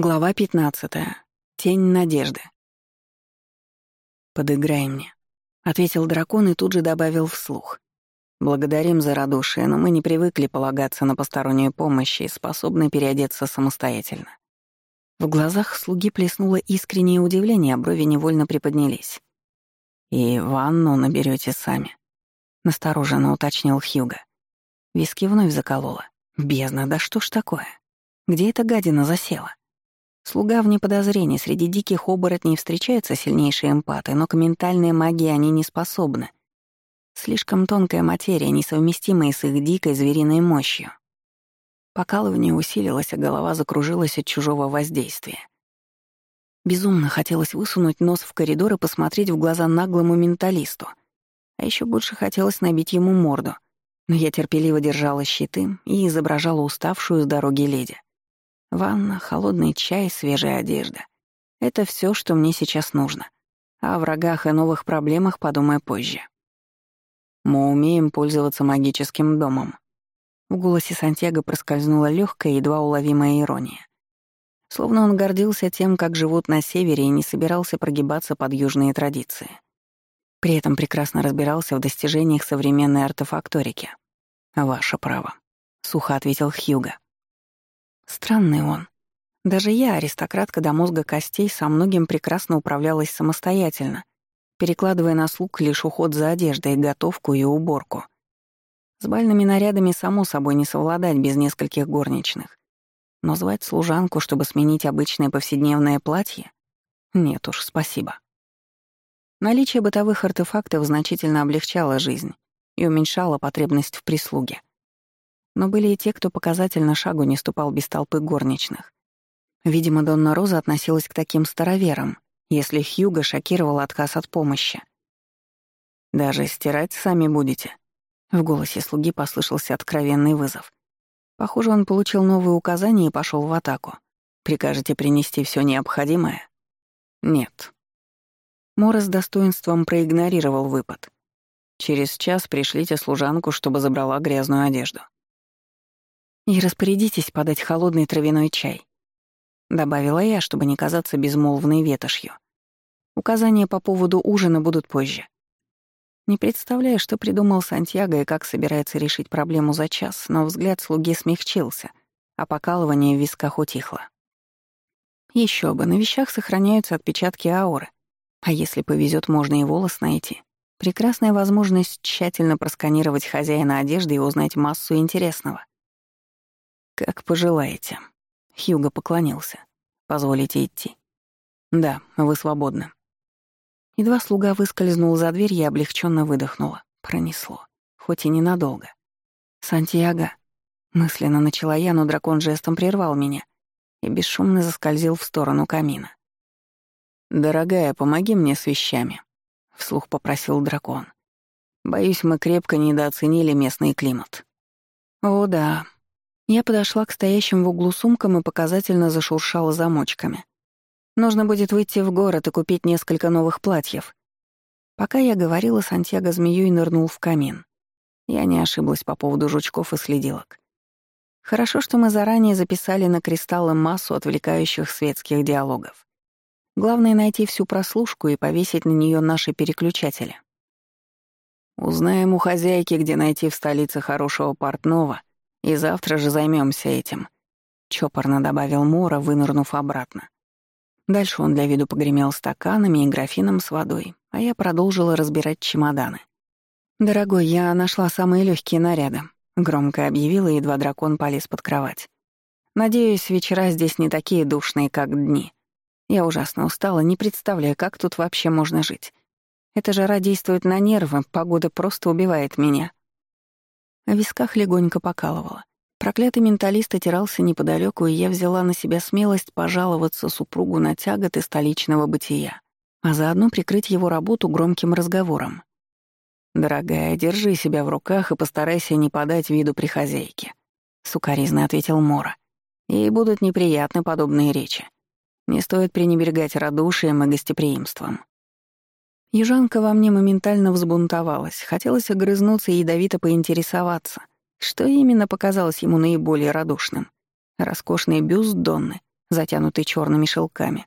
Глава 15. Тень надежды. «Подыграй мне», — ответил дракон и тут же добавил вслух. «Благодарим за радушие, но мы не привыкли полагаться на постороннюю помощь и способны переодеться самостоятельно». В глазах слуги плеснуло искреннее удивление, а брови невольно приподнялись. «И ванну наберете сами», — настороженно уточнил Хьюга. Виски вновь заколола. «Бездна, да что ж такое? Где эта гадина засела?» Слуга вне подозрений, среди диких оборотней встречаются сильнейшие эмпаты, но к ментальной магии они не способны. Слишком тонкая материя, несовместимая с их дикой звериной мощью. Покалывание усилилось, а голова закружилась от чужого воздействия. Безумно хотелось высунуть нос в коридор и посмотреть в глаза наглому менталисту. А еще больше хотелось набить ему морду. Но я терпеливо держала щиты и изображала уставшую с дороги леди. Ванна, холодный чай, свежая одежда. Это все, что мне сейчас нужно. А о врагах и новых проблемах подумаю позже. Мы умеем пользоваться магическим домом. В голосе Сантьяго проскользнула легкая, едва уловимая ирония. Словно он гордился тем, как живут на севере и не собирался прогибаться под южные традиции. При этом прекрасно разбирался в достижениях современной артефакторики. «Ваше право», — сухо ответил Хьюга. Странный он. Даже я, аристократка до мозга костей, со многим прекрасно управлялась самостоятельно, перекладывая на слуг лишь уход за одеждой, готовку и уборку. С бальными нарядами, само собой, не совладать без нескольких горничных. Но звать служанку, чтобы сменить обычное повседневное платье? Нет уж, спасибо. Наличие бытовых артефактов значительно облегчало жизнь и уменьшало потребность в прислуге. Но были и те, кто показательно шагу не ступал без толпы горничных. Видимо, Донна Роза относилась к таким староверам, если Хьюго шокировал отказ от помощи. «Даже стирать сами будете?» В голосе слуги послышался откровенный вызов. Похоже, он получил новые указания и пошел в атаку. «Прикажете принести все необходимое?» «Нет». Мора с достоинством проигнорировал выпад. «Через час пришлите служанку, чтобы забрала грязную одежду». «И распорядитесь подать холодный травяной чай», — добавила я, чтобы не казаться безмолвной ветошью. Указания по поводу ужина будут позже. Не представляю, что придумал Сантьяго и как собирается решить проблему за час, но взгляд слуги смягчился, а покалывание в висках утихло. Еще бы, на вещах сохраняются отпечатки ауры. А если повезет, можно и волос найти. Прекрасная возможность тщательно просканировать хозяина одежды и узнать массу интересного. «Как пожелаете». Хьюго поклонился. «Позволите идти?» «Да, вы свободны». Едва слуга выскользнул за дверь, я облегченно выдохнула. Пронесло. Хоть и ненадолго. «Сантьяго», — мысленно начала я, но дракон жестом прервал меня и бесшумно заскользил в сторону камина. «Дорогая, помоги мне с вещами», — вслух попросил дракон. «Боюсь, мы крепко недооценили местный климат». «О да, я подошла к стоящим в углу сумкам и показательно зашуршала замочками. Нужно будет выйти в город и купить несколько новых платьев. Пока я говорила, Сантьяго змеей нырнул в камин. Я не ошиблась по поводу жучков и следилок. Хорошо, что мы заранее записали на кристаллы массу отвлекающих светских диалогов. Главное — найти всю прослушку и повесить на нее наши переключатели. Узнаем у хозяйки, где найти в столице хорошего портного и завтра же займемся этим», — чопорно добавил Мора, вынырнув обратно. Дальше он для виду погремел стаканами и графином с водой, а я продолжила разбирать чемоданы. «Дорогой, я нашла самые легкие наряды», — громко объявила, едва дракон полез под кровать. «Надеюсь, вечера здесь не такие душные, как дни. Я ужасно устала, не представляю, как тут вообще можно жить. Эта жара действует на нервы, погода просто убивает меня. В висках легонько покалывало. Проклятый менталист отирался неподалеку, и я взяла на себя смелость пожаловаться супругу на тяготы столичного бытия, а заодно прикрыть его работу громким разговором. «Дорогая, держи себя в руках и постарайся не подать виду при хозяйке», — сукоризно ответил Мора. «Ей будут неприятны подобные речи. Не стоит пренебрегать радушием и гостеприимством. Южанка во мне моментально взбунтовалась, хотелось огрызнуться и ядовито поинтересоваться, что именно показалось ему наиболее радушным. Роскошный бюст Донны, затянутый черными шелками,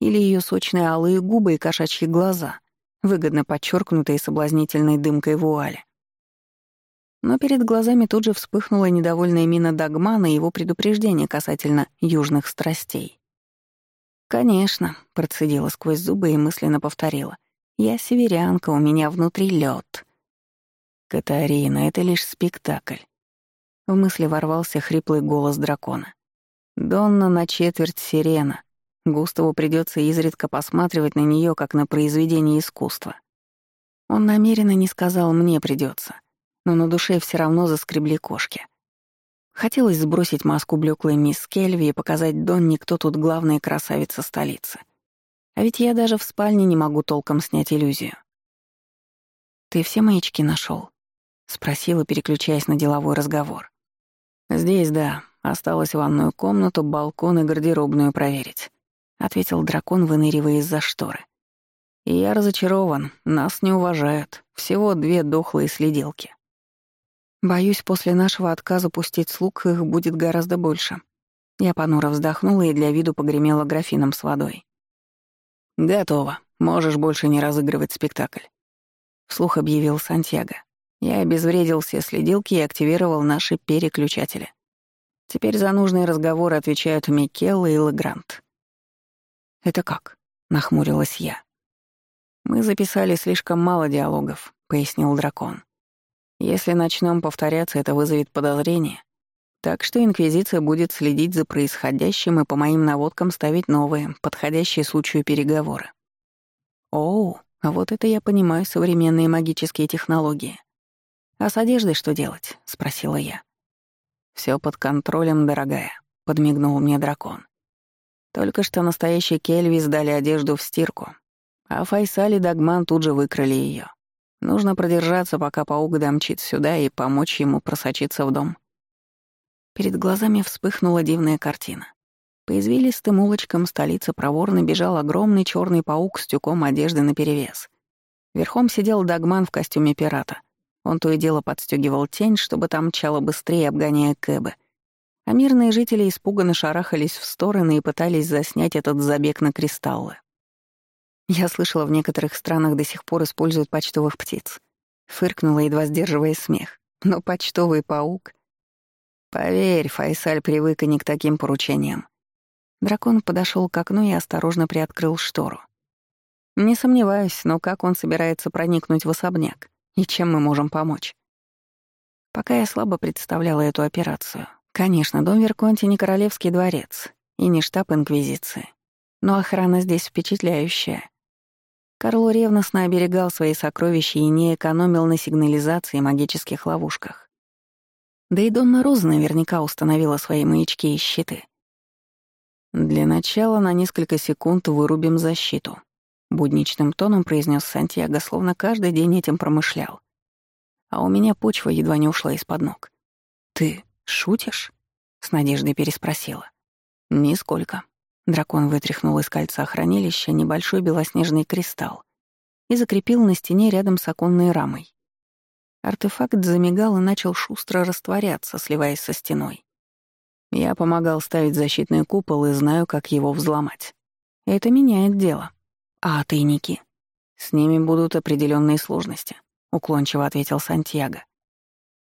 или ее сочные алые губы и кошачьи глаза, выгодно подчеркнутые соблазнительной дымкой вуали. Но перед глазами тут же вспыхнула недовольная мина Дагмана и его предупреждение касательно южных страстей. «Конечно», — процедила сквозь зубы и мысленно повторила. «Я северянка, у меня внутри лед. «Катарина, это лишь спектакль». В мысли ворвался хриплый голос дракона. «Донна на четверть сирена. Густаву придется изредка посматривать на нее как на произведение искусства. Он намеренно не сказал «мне придется, но на душе все равно заскребли кошки. Хотелось сбросить маску блеклой мисс Кельви и показать Донни, кто тут главная красавица столицы. А ведь я даже в спальне не могу толком снять иллюзию. «Ты все маячки нашел? спросила, переключаясь на деловой разговор. «Здесь, да. Осталось ванную комнату, балкон и гардеробную проверить», — ответил дракон, выныривая из-за шторы. И «Я разочарован. Нас не уважают. Всего две дохлые следилки. Боюсь, после нашего отказа пустить слуг их будет гораздо больше. Я понуро вздохнула и для виду погремела графином с водой. «Готово. Можешь больше не разыгрывать спектакль», — вслух объявил Сантьяго. Я обезвредил все следилки и активировал наши переключатели. Теперь за нужные разговоры отвечают Микелла и Легрант. «Это как?» — нахмурилась я. «Мы записали слишком мало диалогов», — пояснил дракон. Если начнем повторяться, это вызовет подозрение. Так что Инквизиция будет следить за происходящим и по моим наводкам ставить новые, подходящие случаю переговоры. Оу, вот это я понимаю современные магические технологии. А с одеждой что делать? спросила я. Все под контролем, дорогая, подмигнул мне дракон. Только что настоящие Кельви сдали одежду в стирку, а Файсали и Дагман тут же выкрали ее. Нужно продержаться, пока паук домчит сюда, и помочь ему просочиться в дом. Перед глазами вспыхнула дивная картина. По извилистым улочкам столицы проворно бежал огромный черный паук с тюком одежды наперевес. Верхом сидел Дагман в костюме пирата. Он то и дело подстегивал тень, чтобы там мчало быстрее, обгоняя кэбы. А мирные жители испуганно шарахались в стороны и пытались заснять этот забег на кристаллы. Я слышала, в некоторых странах до сих пор используют почтовых птиц. Фыркнула, едва сдерживая смех. Но почтовый паук... Поверь, Файсаль привык и не к таким поручениям. Дракон подошел к окну и осторожно приоткрыл штору. Не сомневаюсь, но как он собирается проникнуть в особняк? И чем мы можем помочь? Пока я слабо представляла эту операцию. Конечно, дом Верконти не королевский дворец и не штаб Инквизиции. Но охрана здесь впечатляющая. Карло ревностно оберегал свои сокровища и не экономил на сигнализации и магических ловушках. Да и Донна Роза наверняка установила свои маячки и щиты. «Для начала на несколько секунд вырубим защиту», — будничным тоном произнес Сантьяго, словно каждый день этим промышлял. А у меня почва едва не ушла из-под ног. «Ты шутишь?» — с надеждой переспросила. «Нисколько», Дракон вытряхнул из кольца хранилища небольшой белоснежный кристалл и закрепил на стене рядом с оконной рамой. Артефакт замигал и начал шустро растворяться, сливаясь со стеной. Я помогал ставить защитный купол и знаю, как его взломать. Это меняет дело. А тайники? С ними будут определенные сложности, уклончиво ответил Сантьяго.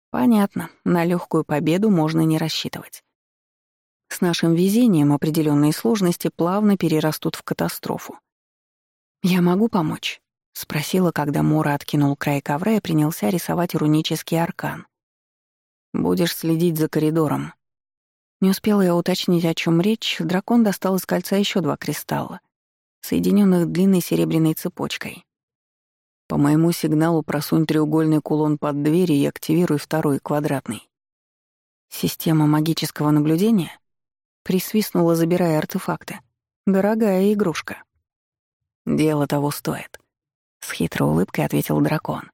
Понятно, на легкую победу можно не рассчитывать. С нашим везением определенные сложности плавно перерастут в катастрофу. «Я могу помочь?» — спросила, когда Мора откинул край ковра и принялся рисовать рунический аркан. «Будешь следить за коридором». Не успела я уточнить, о чем речь, дракон достал из кольца еще два кристалла, соединенных длинной серебряной цепочкой. По моему сигналу просунь треугольный кулон под дверь и активируй второй, квадратный. Система магического наблюдения? Присвистнула, забирая артефакты. Дорогая игрушка. Дело того стоит. С хитрой улыбкой ответил дракон.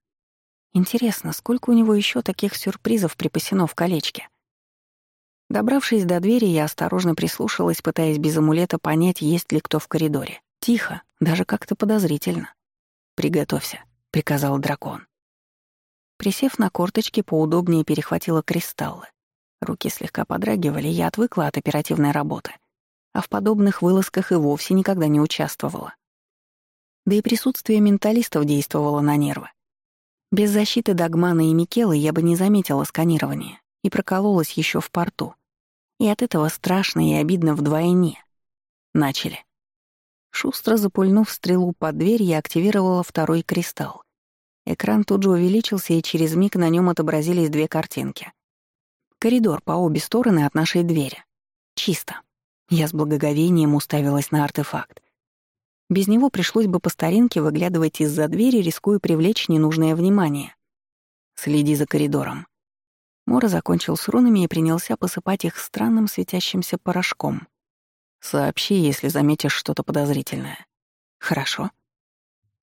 Интересно, сколько у него еще таких сюрпризов припасено в колечке? Добравшись до двери, я осторожно прислушалась, пытаясь без амулета понять, есть ли кто в коридоре. Тихо, даже как-то подозрительно. «Приготовься», — приказал дракон. Присев на корточки, поудобнее перехватила кристаллы. Руки слегка подрагивали, я отвыкла от оперативной работы. а в подобных вылазках и вовсе никогда не участвовала. Да и присутствие менталистов действовало на нервы. Без защиты Дагмана и Микелы я бы не заметила сканирования и прокололась еще в порту. И от этого страшно и обидно вдвойне. Начали. Шустро запульнув стрелу под дверь, я активировала второй кристалл. Экран тут же увеличился, и через миг на нем отобразились две картинки. Коридор по обе стороны от нашей двери. Чисто. Я с благоговением уставилась на артефакт. Без него пришлось бы по старинке выглядывать из-за двери, рискуя привлечь ненужное внимание. «Следи за коридором». Мора закончил с рунами и принялся посыпать их странным светящимся порошком. «Сообщи, если заметишь что-то подозрительное». «Хорошо».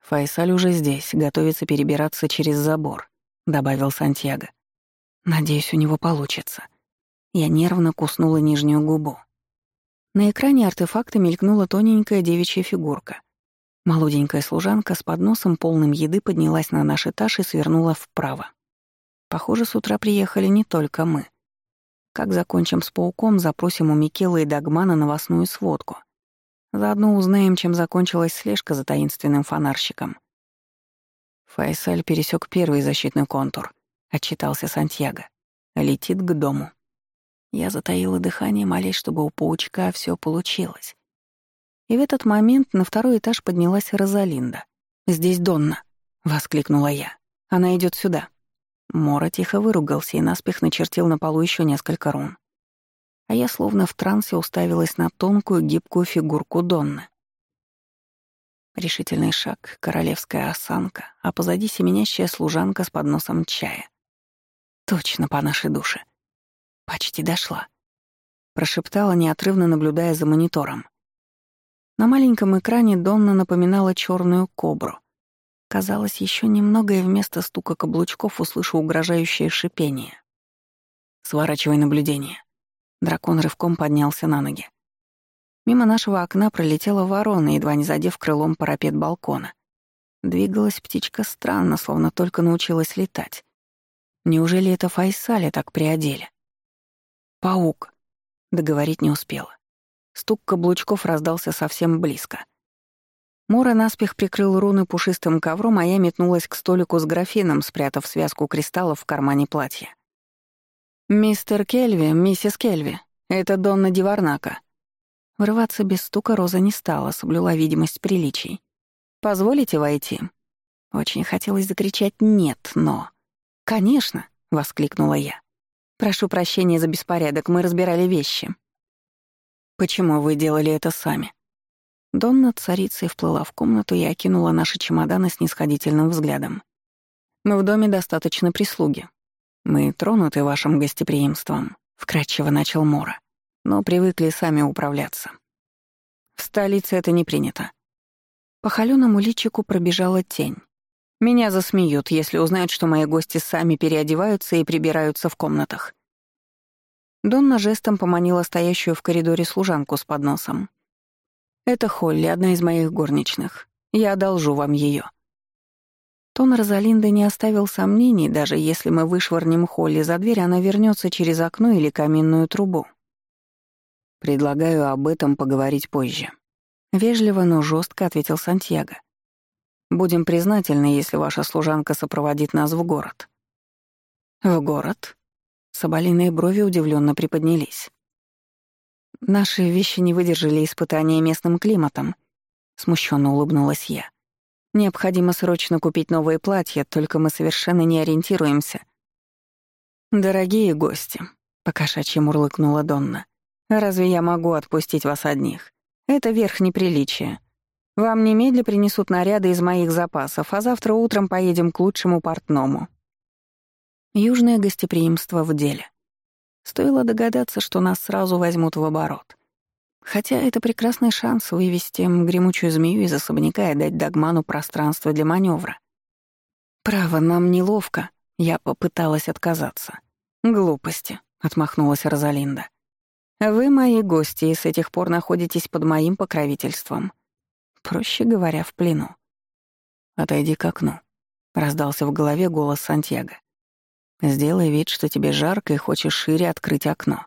«Файсаль уже здесь, готовится перебираться через забор», — добавил Сантьяго. «Надеюсь, у него получится». Я нервно куснула нижнюю губу. На экране артефакта мелькнула тоненькая девичья фигурка. Молоденькая служанка с подносом полным еды поднялась на наш этаж и свернула вправо. Похоже, с утра приехали не только мы. Как закончим с пауком, запросим у Микела и Дагмана новостную сводку. Заодно узнаем, чем закончилась слежка за таинственным фонарщиком. Файсаль пересек первый защитный контур, отчитался Сантьяго. Летит к дому. Я затаила дыхание, молясь, чтобы у паучка все получилось. И в этот момент на второй этаж поднялась Розалинда. «Здесь Донна!» — воскликнула я. «Она идет сюда». Мора тихо выругался и наспех начертил на полу еще несколько рун. А я словно в трансе уставилась на тонкую гибкую фигурку Донны. Решительный шаг, королевская осанка, а позади семенящая служанка с подносом чая. Точно по нашей душе. Почти дошла. Прошептала, неотрывно наблюдая за монитором. На маленьком экране Донна напоминала черную кобру. Казалось, еще немного, и вместо стука каблучков услышу угрожающее шипение. «Сворачивай наблюдение». Дракон рывком поднялся на ноги. Мимо нашего окна пролетела ворона, едва не задев крылом парапет балкона. Двигалась птичка странно, словно только научилась летать. Неужели это Файсаля так приодели? «Паук!» Договорить не успела. Стук каблучков раздался совсем близко. Мора наспех прикрыл руны пушистым ковром, а я метнулась к столику с графином, спрятав связку кристаллов в кармане платья. «Мистер Кельви, миссис Кельви, это Донна Диварнака». Врываться без стука Роза не стала, соблюла видимость приличий. «Позволите войти?» Очень хотелось закричать «нет», но... «Конечно!» — воскликнула я. Прошу прощения за беспорядок, мы разбирали вещи. Почему вы делали это сами? Донна царицей вплыла в комнату и окинула наши чемоданы с нисходительным взглядом. Мы в доме достаточно прислуги. Мы тронуты вашим гостеприимством, вкратчиво начал Мора, но привыкли сами управляться. В столице это не принято. По холёному личику пробежала тень. Меня засмеют, если узнают, что мои гости сами переодеваются и прибираются в комнатах. Донна жестом поманила стоящую в коридоре служанку с подносом. «Это Холли, одна из моих горничных. Я одолжу вам ее. Тон Розалинды не оставил сомнений, даже если мы вышвырнем Холли за дверь, она вернется через окно или каминную трубу. «Предлагаю об этом поговорить позже», — вежливо, но жестко ответил Сантьяго. Будем признательны, если ваша служанка сопроводит нас в город». «В город?» Соболиные брови удивленно приподнялись. «Наши вещи не выдержали испытания местным климатом», — смущенно улыбнулась я. «Необходимо срочно купить новые платья, только мы совершенно не ориентируемся». «Дорогие гости», — покошачьи мурлыкнула Донна, «разве я могу отпустить вас одних? Это верх неприличия. Вам немедля принесут наряды из моих запасов, а завтра утром поедем к лучшему портному. Южное гостеприимство в деле. Стоило догадаться, что нас сразу возьмут в оборот. Хотя это прекрасный шанс вывести гремучую змею из особняка и дать Дагману пространство для маневра. «Право, нам неловко», — я попыталась отказаться. «Глупости», — отмахнулась Розалинда. «Вы мои гости и с этих пор находитесь под моим покровительством. Проще говоря, в плену. «Отойди к окну», — раздался в голове голос Сантьяго. «Сделай вид, что тебе жарко и хочешь шире открыть окно».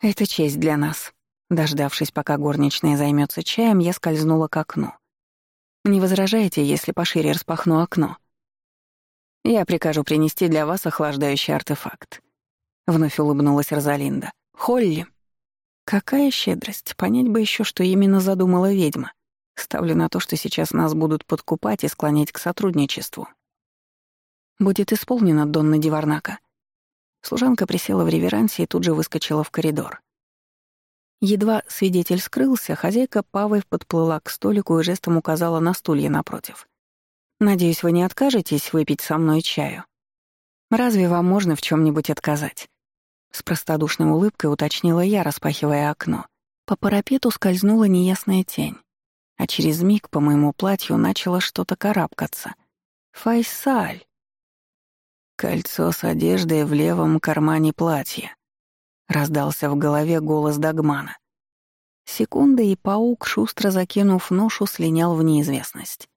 «Это честь для нас», — Дождавшись, пока горничная займется чаем, я скользнула к окну. «Не возражаете, если пошире распахну окно?» «Я прикажу принести для вас охлаждающий артефакт», — вновь улыбнулась Розалинда. «Холли!» «Какая щедрость! Понять бы еще, что именно задумала ведьма. Ставлю на то, что сейчас нас будут подкупать и склонять к сотрудничеству». «Будет исполнено, Донна Диварнака». Служанка присела в реверансе и тут же выскочила в коридор. Едва свидетель скрылся, хозяйка Павой подплыла к столику и жестом указала на стулья напротив. «Надеюсь, вы не откажетесь выпить со мной чаю? Разве вам можно в чем нибудь отказать?» С простодушной улыбкой уточнила я, распахивая окно. По парапету скользнула неясная тень, а через миг по моему платью начало что-то карабкаться. «Файсаль!» Кольцо с одеждой в левом кармане платья. Раздался в голове голос Дагмана. Секунда, и паук, шустро закинув ношу, слинял в неизвестность.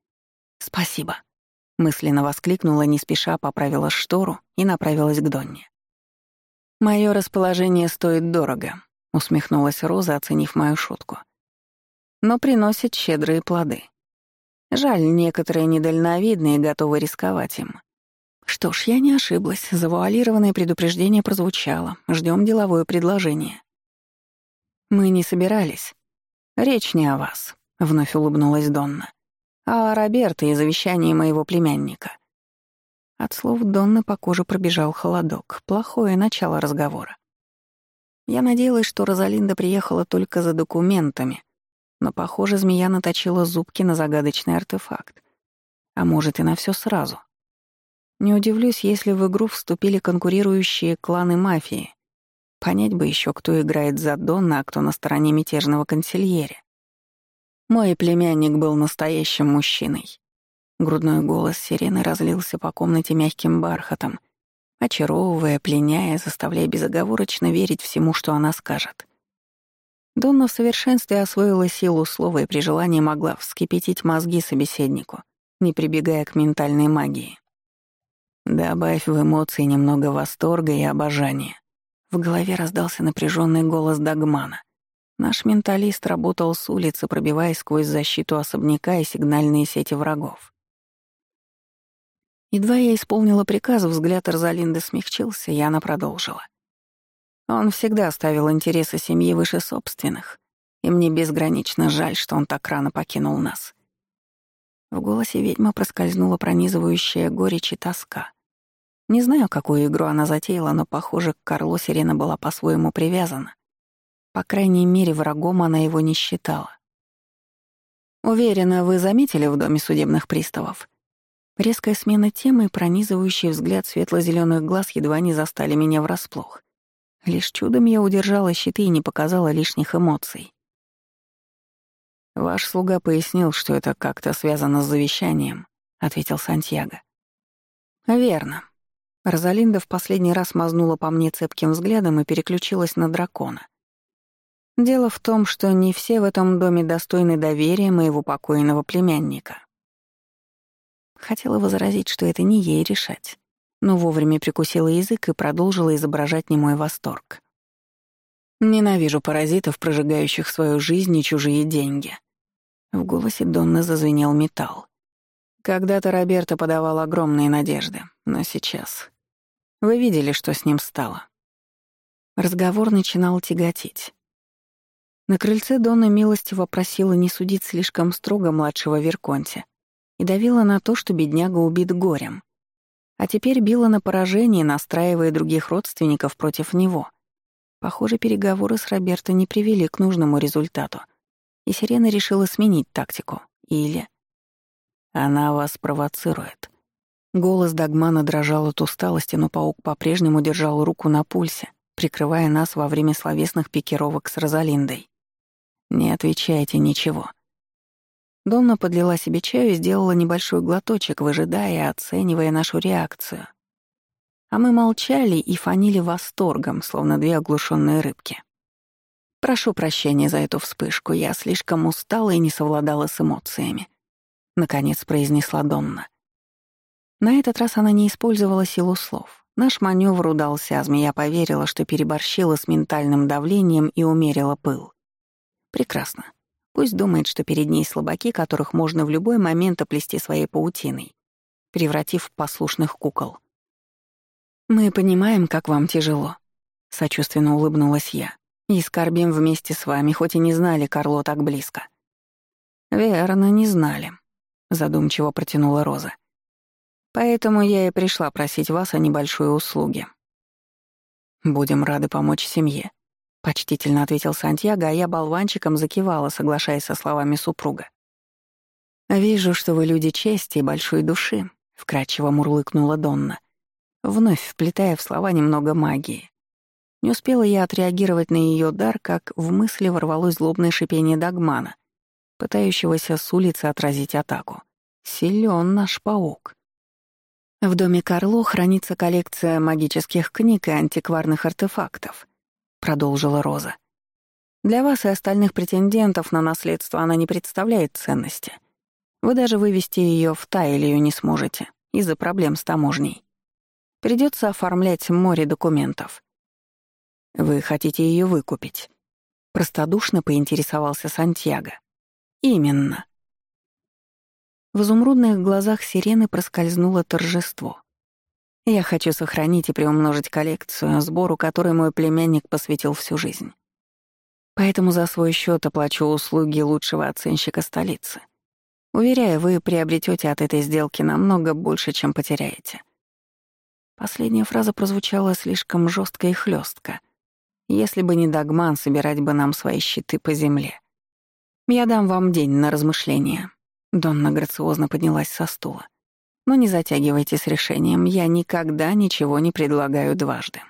«Спасибо», — мысленно воскликнула, не спеша поправила штору и направилась к Донне. «Моё расположение стоит дорого», — усмехнулась Роза, оценив мою шутку. «Но приносит щедрые плоды. Жаль, некоторые недальновидные готовы рисковать им. Что ж, я не ошиблась. Завуалированное предупреждение прозвучало. Ждем деловое предложение. Мы не собирались. Речь не о вас, вновь улыбнулась Донна, а о Роберто и завещании моего племянника. От слов Донны по коже пробежал холодок. Плохое начало разговора. Я надеялась, что Розалинда приехала только за документами, но, похоже, змея наточила зубки на загадочный артефакт. А может, и на все сразу. Не удивлюсь, если в игру вступили конкурирующие кланы мафии. Понять бы еще, кто играет за Донна, а кто на стороне мятежного консильери. Мой племянник был настоящим мужчиной. Грудной голос сирены разлился по комнате мягким бархатом, очаровывая, пленяя, заставляя безоговорочно верить всему, что она скажет. Донна в совершенстве освоила силу слова и при желании могла вскипятить мозги собеседнику, не прибегая к ментальной магии. Добавь в эмоции немного восторга и обожания. В голове раздался напряженный голос Дагмана. Наш менталист работал с улицы, пробиваясь сквозь защиту особняка и сигнальные сети врагов. Едва я исполнила приказ, взгляд Розалинды смягчился, и она продолжила. Он всегда ставил интересы семьи выше собственных, и мне безгранично жаль, что он так рано покинул нас. В голосе ведьмы проскользнула пронизывающая горечь и тоска. Не знаю, какую игру она затеяла, но, похоже, к Карлу Сирена была по-своему привязана. По крайней мере, врагом она его не считала. «Уверена, вы заметили в доме судебных приставов?» Резкая смена темы и пронизывающий взгляд светло зеленых глаз едва не застали меня врасплох. Лишь чудом я удержала щиты и не показала лишних эмоций. «Ваш слуга пояснил, что это как-то связано с завещанием», — ответил Сантьяго. «Верно. Розалинда в последний раз мазнула по мне цепким взглядом и переключилась на дракона. Дело в том, что не все в этом доме достойны доверия моего покойного племянника. Хотела возразить, что это не ей решать, но вовремя прикусила язык и продолжила изображать немой восторг. Ненавижу паразитов, прожигающих свою жизнь и чужие деньги. В голосе Донны зазвенел металл. Когда-то Роберто подавал огромные надежды, но сейчас вы видели, что с ним стало?» Разговор начинал тяготить. На крыльце Дона милостиво просила не судить слишком строго младшего Верконте и давила на то, что бедняга убит горем. А теперь била на поражение, настраивая других родственников против него. Похоже, переговоры с Роберто не привели к нужному результату, и Сирена решила сменить тактику. Или... «Она вас провоцирует», Голос Дагмана дрожал от усталости, но паук по-прежнему держал руку на пульсе, прикрывая нас во время словесных пикировок с Розалиндой. «Не отвечайте ничего». Донна подлила себе чаю и сделала небольшой глоточек, выжидая и оценивая нашу реакцию. А мы молчали и фанили восторгом, словно две оглушенные рыбки. «Прошу прощения за эту вспышку, я слишком устала и не совладала с эмоциями», — наконец произнесла Донна. На этот раз она не использовала силу слов. Наш маневр удался, а змея поверила, что переборщила с ментальным давлением и умерила пыл. Прекрасно. Пусть думает, что перед ней слабаки, которых можно в любой момент оплести своей паутиной, превратив в послушных кукол. «Мы понимаем, как вам тяжело», — сочувственно улыбнулась я. «И скорбим вместе с вами, хоть и не знали Карло так близко». «Верно, не знали», — задумчиво протянула Роза. «Поэтому я и пришла просить вас о небольшой услуге». «Будем рады помочь семье», — почтительно ответил Сантьяго, а я болванчиком закивала, соглашаясь со словами супруга. «Вижу, что вы люди чести и большой души», — вкрадчиво мурлыкнула Донна, вновь вплетая в слова немного магии. Не успела я отреагировать на ее дар, как в мысли ворвалось злобное шипение Дагмана, пытающегося с улицы отразить атаку. Силен наш паук. В доме Карло хранится коллекция магических книг и антикварных артефактов, продолжила Роза. Для вас и остальных претендентов на наследство она не представляет ценности. Вы даже вывести ее в Тайлию не сможете из-за проблем с таможней. Придется оформлять море документов. Вы хотите ее выкупить? Простодушно поинтересовался Сантьяго. Именно. В изумрудных глазах сирены проскользнуло торжество. Я хочу сохранить и приумножить коллекцию, сбору которой мой племянник посвятил всю жизнь. Поэтому за свой счет оплачу услуги лучшего оценщика столицы. Уверяю, вы приобретете от этой сделки намного больше, чем потеряете. Последняя фраза прозвучала слишком жестко и хлестко. Если бы не Дагман, собирать бы нам свои щиты по земле. Я дам вам день на размышления. Донна грациозно поднялась со стула. «Но не затягивайте с решением, я никогда ничего не предлагаю дважды».